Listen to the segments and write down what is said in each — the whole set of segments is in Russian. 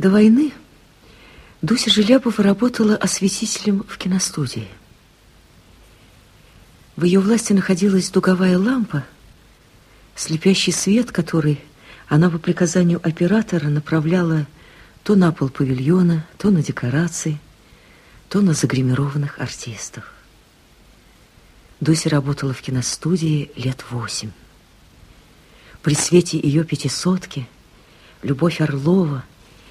До войны Дуся Желябова работала осветителем в киностудии. В ее власти находилась дуговая лампа, слепящий свет, который она по приказанию оператора направляла то на пол павильона, то на декорации, то на загримированных артистов. Дуся работала в киностудии лет восемь. При свете ее пятисотки Любовь Орлова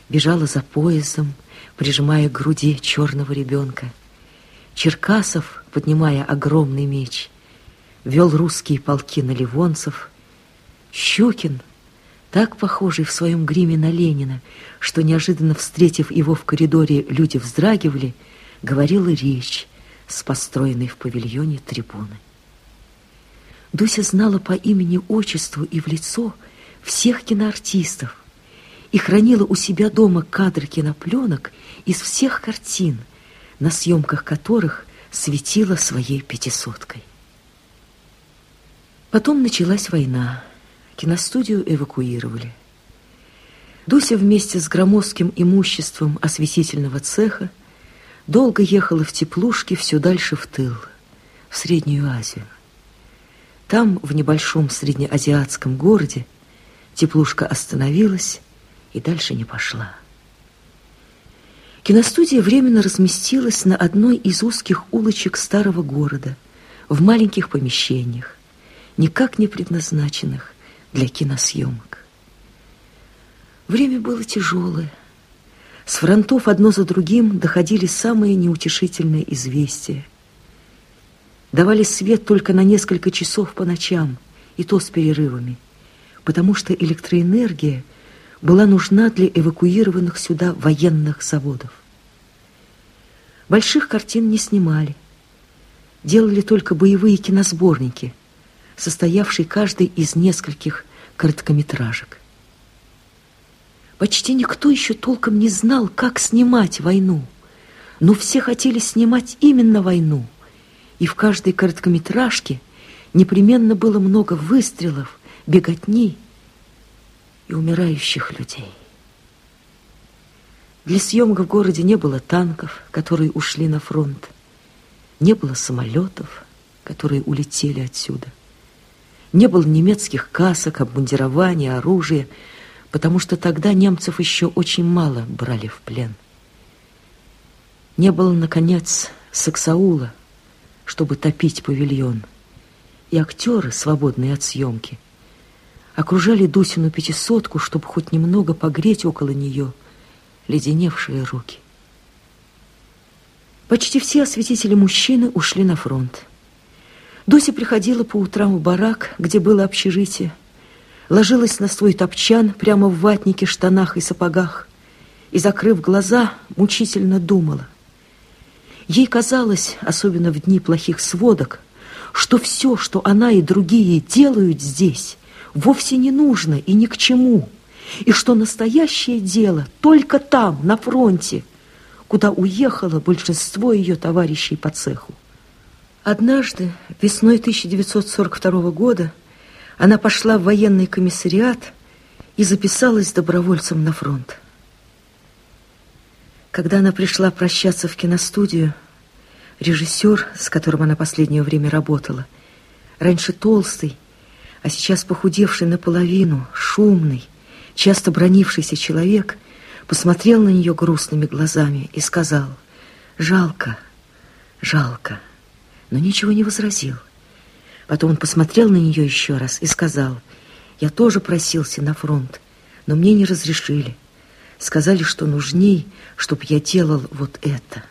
бежала за поясом, прижимая к груди черного ребенка. Черкасов, поднимая огромный меч, вел русские полки на ливонцев. Щукин, так похожий в своем гриме на Ленина, что, неожиданно встретив его в коридоре, люди вздрагивали, говорила речь с построенной в павильоне трибуны. Дуся знала по имени-отчеству и в лицо всех киноартистов и хранила у себя дома кадры кинопленок из всех картин, на съемках которых светила своей пятисоткой. Потом началась война. Киностудию эвакуировали. Дуся вместе с громоздким имуществом осветительного цеха долго ехала в теплушке все дальше в тыл, в Среднюю Азию. Там, в небольшом среднеазиатском городе, теплушка остановилась и дальше не пошла. Киностудия временно разместилась на одной из узких улочек старого города, в маленьких помещениях, никак не предназначенных для киносъемок. Время было тяжелое. С фронтов одно за другим доходили самые неутешительные известия – давали свет только на несколько часов по ночам, и то с перерывами, потому что электроэнергия была нужна для эвакуированных сюда военных заводов. Больших картин не снимали. Делали только боевые киносборники, состоявшие каждый из нескольких короткометражек. Почти никто еще толком не знал, как снимать войну, но все хотели снимать именно войну – и в каждой короткометражке непременно было много выстрелов, беготни и умирающих людей. Для съемок в городе не было танков, которые ушли на фронт, не было самолетов, которые улетели отсюда, не было немецких касок, обмундирования, оружия, потому что тогда немцев еще очень мало брали в плен. Не было, наконец, саксаула, чтобы топить павильон. И актеры, свободные от съемки, окружали Дусину пятисотку, чтобы хоть немного погреть около нее леденевшие руки. Почти все осветители мужчины ушли на фронт. Дуся приходила по утрам в барак, где было общежитие, ложилась на свой топчан прямо в ватнике, штанах и сапогах и, закрыв глаза, мучительно думала — Ей казалось, особенно в дни плохих сводок, что все, что она и другие делают здесь, вовсе не нужно и ни к чему, и что настоящее дело только там, на фронте, куда уехало большинство ее товарищей по цеху. Однажды, весной 1942 года, она пошла в военный комиссариат и записалась добровольцем на фронт. Когда она пришла прощаться в киностудию, режиссер, с которым она последнее время работала, раньше толстый, а сейчас похудевший наполовину, шумный, часто бронившийся человек, посмотрел на нее грустными глазами и сказал «Жалко, жалко», но ничего не возразил. Потом он посмотрел на нее еще раз и сказал «Я тоже просился на фронт, но мне не разрешили». Сказали, что нужней, чтобы я делал вот это.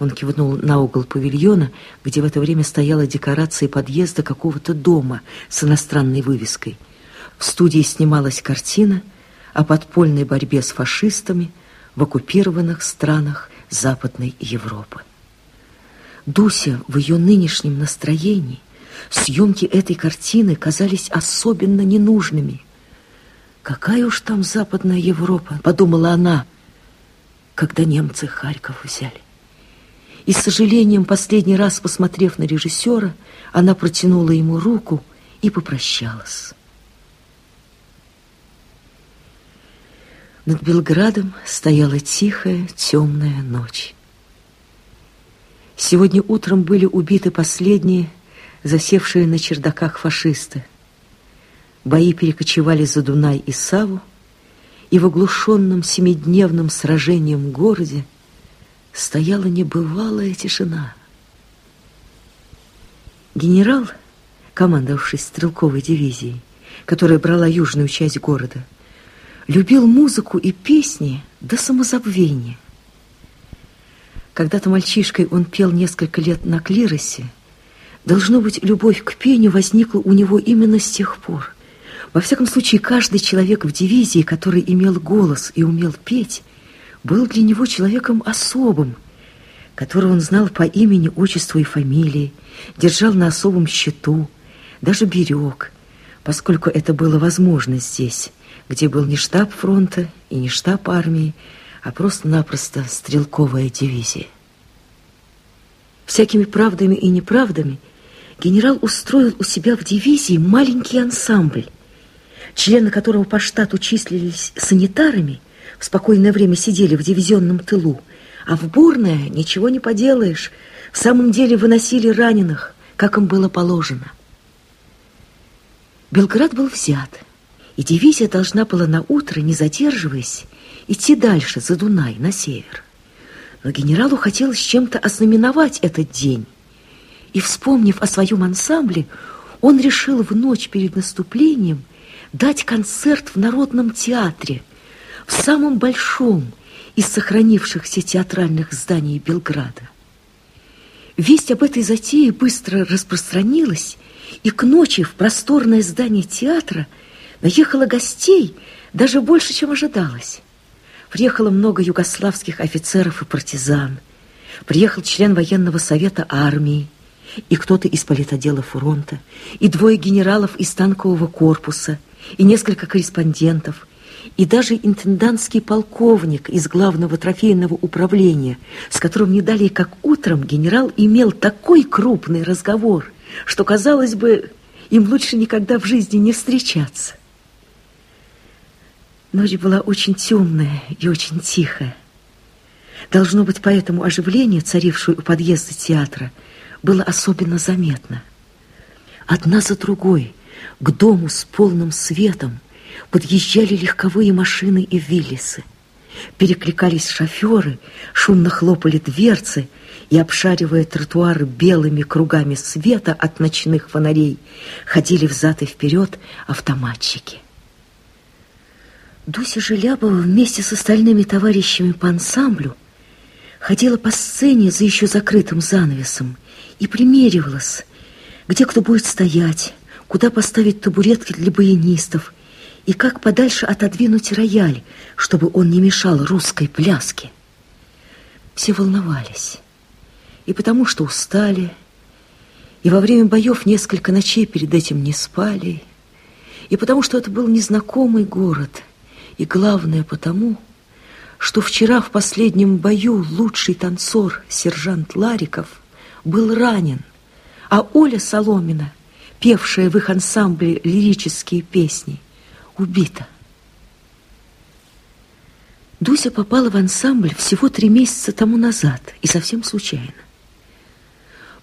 Он кивнул на угол павильона, где в это время стояла декорация подъезда какого-то дома с иностранной вывеской. В студии снималась картина о подпольной борьбе с фашистами в оккупированных странах Западной Европы. Дуся в ее нынешнем настроении съемки этой картины казались особенно ненужными – Какая уж там Западная Европа, подумала она, когда немцы Харьков взяли. И с сожалением, последний раз посмотрев на режиссера, она протянула ему руку и попрощалась. Над Белградом стояла тихая, темная ночь. Сегодня утром были убиты последние, засевшие на чердаках фашисты. Бои перекочевали за Дунай и Саву, и в оглушенном семидневном сражением городе стояла небывалая тишина. Генерал, командовавший стрелковой дивизией, которая брала южную часть города, любил музыку и песни до самозабвения. Когда-то мальчишкой он пел несколько лет на клиросе. Должно быть, любовь к пению возникла у него именно с тех пор. Во всяком случае, каждый человек в дивизии, который имел голос и умел петь, был для него человеком особым, которого он знал по имени, отчеству и фамилии, держал на особом счету, даже берег, поскольку это было возможно здесь, где был не штаб фронта и не штаб армии, а просто-напросто стрелковая дивизия. Всякими правдами и неправдами генерал устроил у себя в дивизии маленький ансамбль, члены которого по штату числились санитарами, спокойное время сидели в дивизионном тылу, а в бурное ничего не поделаешь, в самом деле выносили раненых, как им было положено. Белград был взят, и дивизия должна была на утро, не задерживаясь, идти дальше, за Дунай, на север. Но генералу хотелось чем-то ознаменовать этот день. И, вспомнив о своем ансамбле, он решил в ночь перед наступлением дать концерт в Народном театре, в самом большом из сохранившихся театральных зданий Белграда. Весть об этой затее быстро распространилась, и к ночи в просторное здание театра наехало гостей даже больше, чем ожидалось. Приехало много югославских офицеров и партизан. Приехал член военного совета армии, и кто-то из политодела фронта, и двое генералов из танкового корпуса, и несколько корреспондентов, и даже интендантский полковник из главного трофейного управления, с которым не далее как утром генерал имел такой крупный разговор, что, казалось бы, им лучше никогда в жизни не встречаться. Ночь была очень темная и очень тихая. Должно быть, поэтому оживление, царившее у подъезда театра, было особенно заметно. Одна за другой к дому с полным светом подъезжали легковые машины и виллисы. Перекликались шоферы, шумно хлопали дверцы и, обшаривая тротуары белыми кругами света от ночных фонарей, ходили взад и вперед автоматчики. Дуся Желябова вместе с остальными товарищами по ансамблю ходила по сцене за еще закрытым занавесом и примеривалась, где кто будет стоять, куда поставить табуретки для баянистов и как подальше отодвинуть рояль, чтобы он не мешал русской пляске. Все волновались, и потому что устали, и во время боев несколько ночей перед этим не спали, и потому что это был незнакомый город — и главное потому, что вчера в последнем бою лучший танцор, сержант Лариков, был ранен, а Оля Соломина, певшая в их ансамбле лирические песни, убита. Дуся попала в ансамбль всего три месяца тому назад и совсем случайно.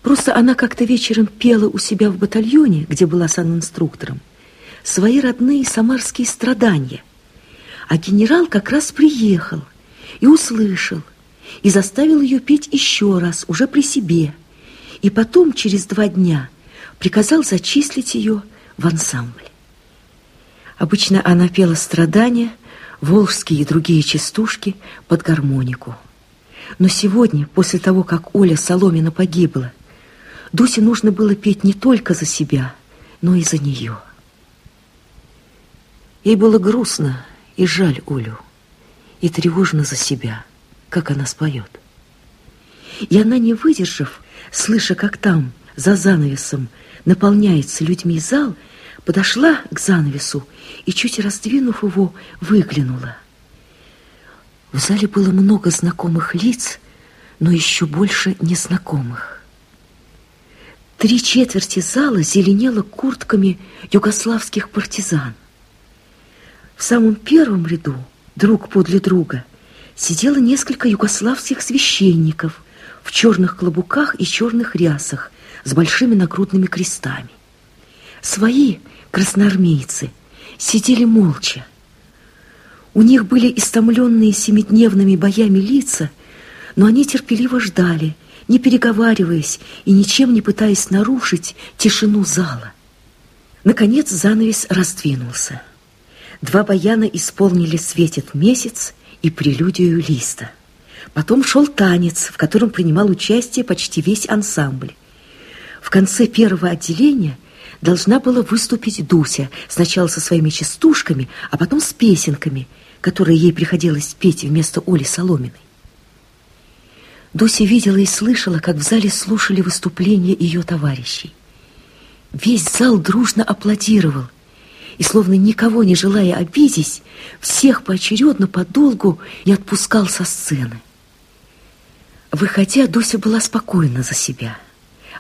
Просто она как-то вечером пела у себя в батальоне, где была санинструктором, свои родные самарские страдания, а генерал как раз приехал и услышал, и заставил ее петь еще раз, уже при себе. И потом, через два дня, приказал зачислить ее в ансамбль. Обычно она пела страдания, волжские и другие частушки под гармонику. Но сегодня, после того, как Оля Соломина погибла, Дусе нужно было петь не только за себя, но и за нее. Ей было грустно и жаль Олю, и тревожно за себя, как она споет. И она, не выдержав, слыша, как там, за занавесом, наполняется людьми зал, подошла к занавесу и, чуть раздвинув его, выглянула. В зале было много знакомых лиц, но еще больше незнакомых. Три четверти зала зеленело куртками югославских партизан – в самом первом ряду друг подле друга, сидело несколько югославских священников в черных клобуках и черных рясах с большими нагрудными крестами. Свои красноармейцы сидели молча. У них были истомленные семидневными боями лица, но они терпеливо ждали, не переговариваясь и ничем не пытаясь нарушить тишину зала. Наконец занавес раздвинулся. Два баяна исполнили «Светит месяц» и прелюдию листа. Потом шел танец, в котором принимал участие почти весь ансамбль. В конце первого отделения должна была выступить Дуся, сначала со своими частушками, а потом с песенками, которые ей приходилось петь вместо Оли Соломиной. Дуся видела и слышала, как в зале слушали выступления ее товарищей. Весь зал дружно аплодировал, и, словно никого не желая обидеть, всех поочередно подолгу не отпускал со сцены. Выходя, Дуся была спокойна за себя.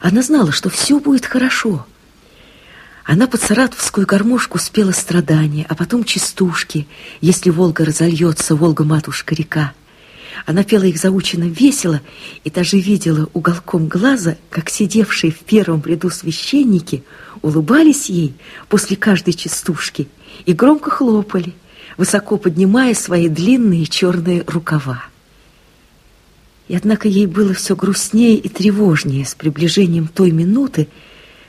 Она знала, что все будет хорошо. Она под саратовскую гармошку спела страдания, а потом частушки, если Волга разольется, Волга-матушка-река. Она пела их заученно весело и даже видела уголком глаза, как сидевшие в первом ряду священники улыбались ей после каждой частушки и громко хлопали, высоко поднимая свои длинные черные рукава. И однако ей было все грустнее и тревожнее с приближением той минуты,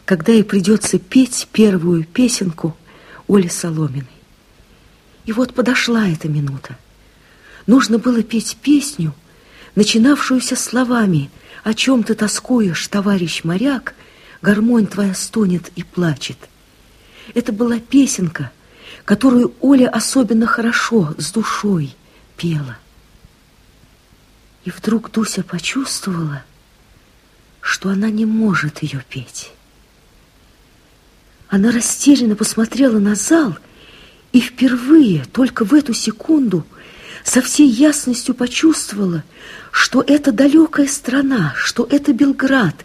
когда ей придется петь первую песенку Оли Соломиной. И вот подошла эта минута. Нужно было петь песню, начинавшуюся словами «О чем ты тоскуешь, товарищ моряк? Гармонь твоя стонет и плачет». Это была песенка, которую Оля особенно хорошо, с душой пела. И вдруг Дуся почувствовала, что она не может ее петь. Она растерянно посмотрела на зал и впервые, только в эту секунду, со всей ясностью почувствовала, что это далекая страна, что это Белград,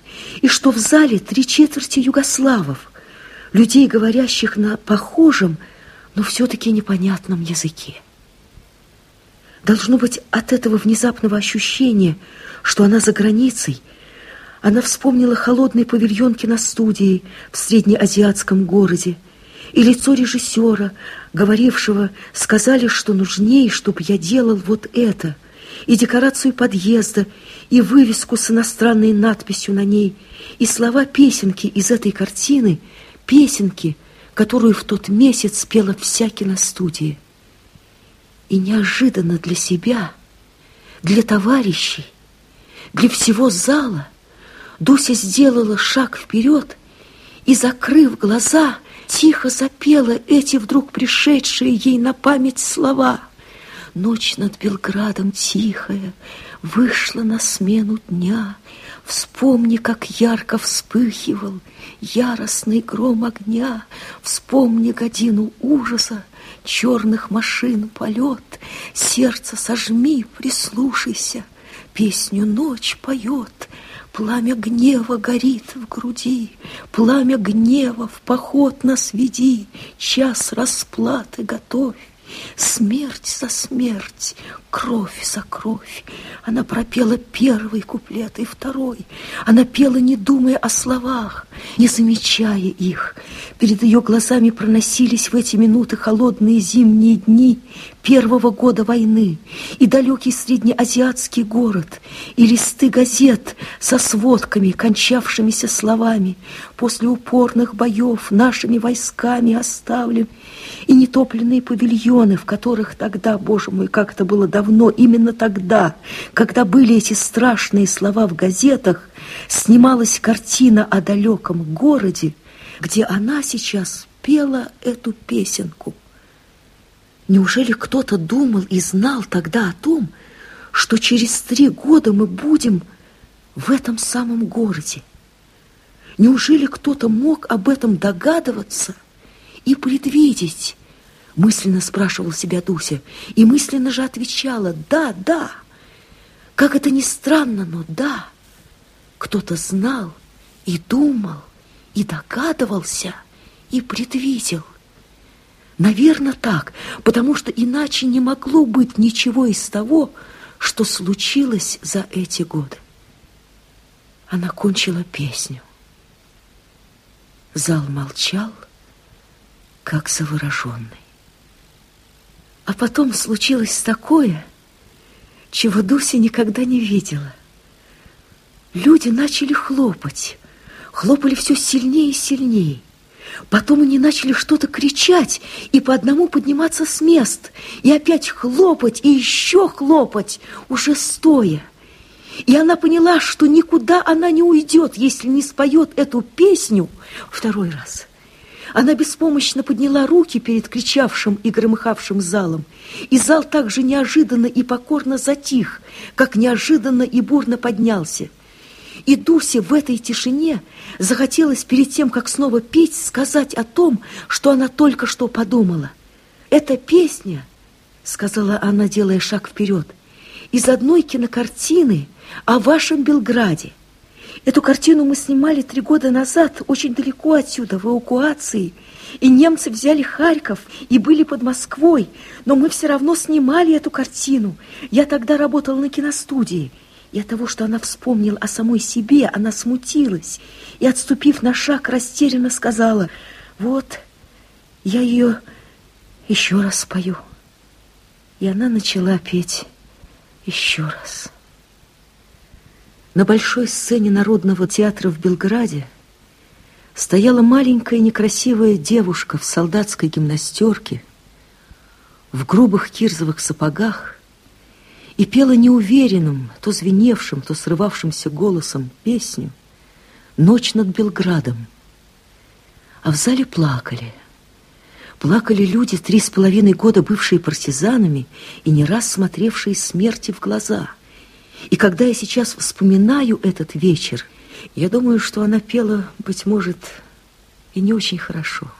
и что в зале три четверти югославов, людей, говорящих на похожем, но все-таки непонятном языке. Должно быть, от этого внезапного ощущения, что она за границей, она вспомнила холодный павильон киностудии в среднеазиатском городе и лицо режиссера, говорившего, сказали, что нужнее, чтобы я делал вот это, и декорацию подъезда, и вывеску с иностранной надписью на ней, и слова песенки из этой картины, песенки, которую в тот месяц пела вся киностудия. И неожиданно для себя, для товарищей, для всего зала Дуся сделала шаг вперед и, закрыв глаза, тихо запела эти вдруг пришедшие ей на память слова. Ночь над Белградом тихая вышла на смену дня. Вспомни, как ярко вспыхивал яростный гром огня. Вспомни годину ужаса, черных машин полет, Сердце сожми, прислушайся, песню ночь поет, Пламя гнева горит в груди, Пламя гнева в поход нас веди, Час расплаты готовь. Смерть за смерть, кровь за кровь. Она пропела первый куплет и второй. Она пела, не думая о словах, не замечая их. Перед ее глазами проносились в эти минуты холодные зимние дни первого года войны и далекий среднеазиатский город, и листы газет со сводками, кончавшимися словами. После упорных боев нашими войсками оставлен и нетопленные павильоны, в которых тогда, боже мой, как это было давно, именно тогда, когда были эти страшные слова в газетах, снималась картина о далеком городе, где она сейчас пела эту песенку. Неужели кто-то думал и знал тогда о том, что через три года мы будем в этом самом городе? Неужели кто-то мог об этом догадываться и предвидеть? Мысленно спрашивал себя Дуся, и мысленно же отвечала «да, да». Как это ни странно, но да. Кто-то знал и думал, и догадывался, и предвидел. Наверное, так, потому что иначе не могло быть ничего из того, что случилось за эти годы. Она кончила песню. Зал молчал, как завороженный. А потом случилось такое, чего Дуся никогда не видела. Люди начали хлопать, хлопали все сильнее и сильнее. Потом они начали что-то кричать и по одному подниматься с мест, и опять хлопать, и еще хлопать, уже стоя. И она поняла, что никуда она не уйдет, если не споет эту песню второй раз. Она беспомощно подняла руки перед кричавшим и громыхавшим залом, и зал так же неожиданно и покорно затих, как неожиданно и бурно поднялся – и Дусе в этой тишине захотелось перед тем, как снова петь, сказать о том, что она только что подумала. «Эта песня», — сказала она, делая шаг вперед, «из одной кинокартины о вашем Белграде. Эту картину мы снимали три года назад, очень далеко отсюда, в эвакуации, и немцы взяли Харьков и были под Москвой, но мы все равно снимали эту картину. Я тогда работала на киностудии». И от того, что она вспомнила о самой себе, она смутилась и, отступив на шаг, растерянно сказала, «Вот, я ее еще раз спою». И она начала петь еще раз. На большой сцене Народного театра в Белграде стояла маленькая некрасивая девушка в солдатской гимнастерке, в грубых кирзовых сапогах и пела неуверенным, то звеневшим, то срывавшимся голосом песню «Ночь над Белградом». А в зале плакали. Плакали люди, три с половиной года бывшие партизанами и не раз смотревшие смерти в глаза. И когда я сейчас вспоминаю этот вечер, я думаю, что она пела, быть может, и не очень хорошо.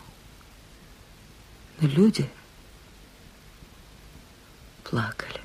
Но люди плакали.